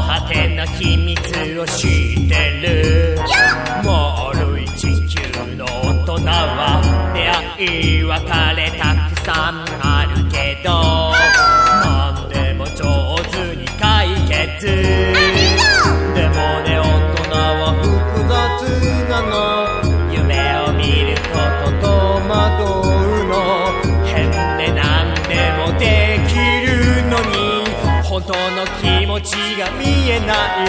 果ての秘密を知ってる。丸い地球の大人は出会い別れたくさんあるけどなんでも上手に解決。でもね大人は複雑なの。当の気持ちが見えない。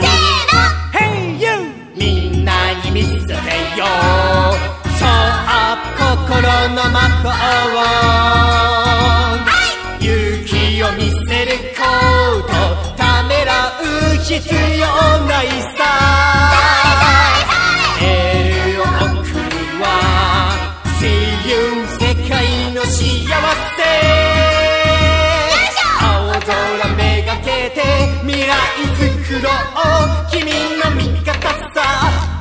せーの。Hey you! みんなに見せてよ。そう心の魔法。をはい勇気を見せることためらう必要ないさ。世界の幸せ。未来作ろう君の味方さ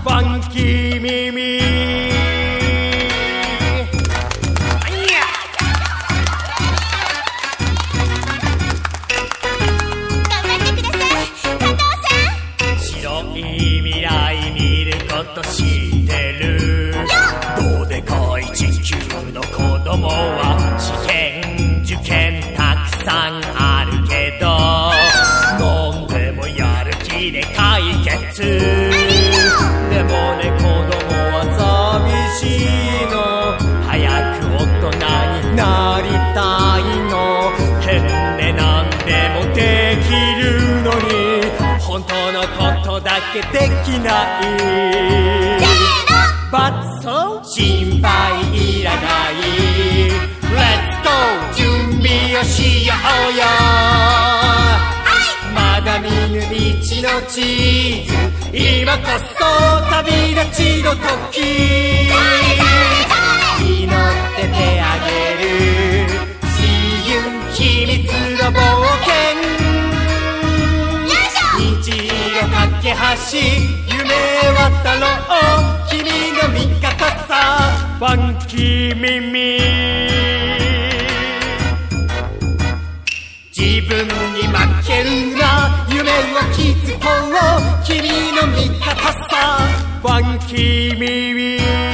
ファンキー耳頑張ってください加藤さん白い未来見ること知ってる。どうでかい地球の子供は。試験受験たくさん。つでもね子供は寂しいの。早く大人になりたいの。変で何でもできるのに。本当のことだけできない。の地図今こそ旅立ちの時祈って手あげる。See you 秘密の冒険虹色架け橋夢渡ろう。君の味方さ。ファンキー耳。本を君の味方さ。ファンキー耳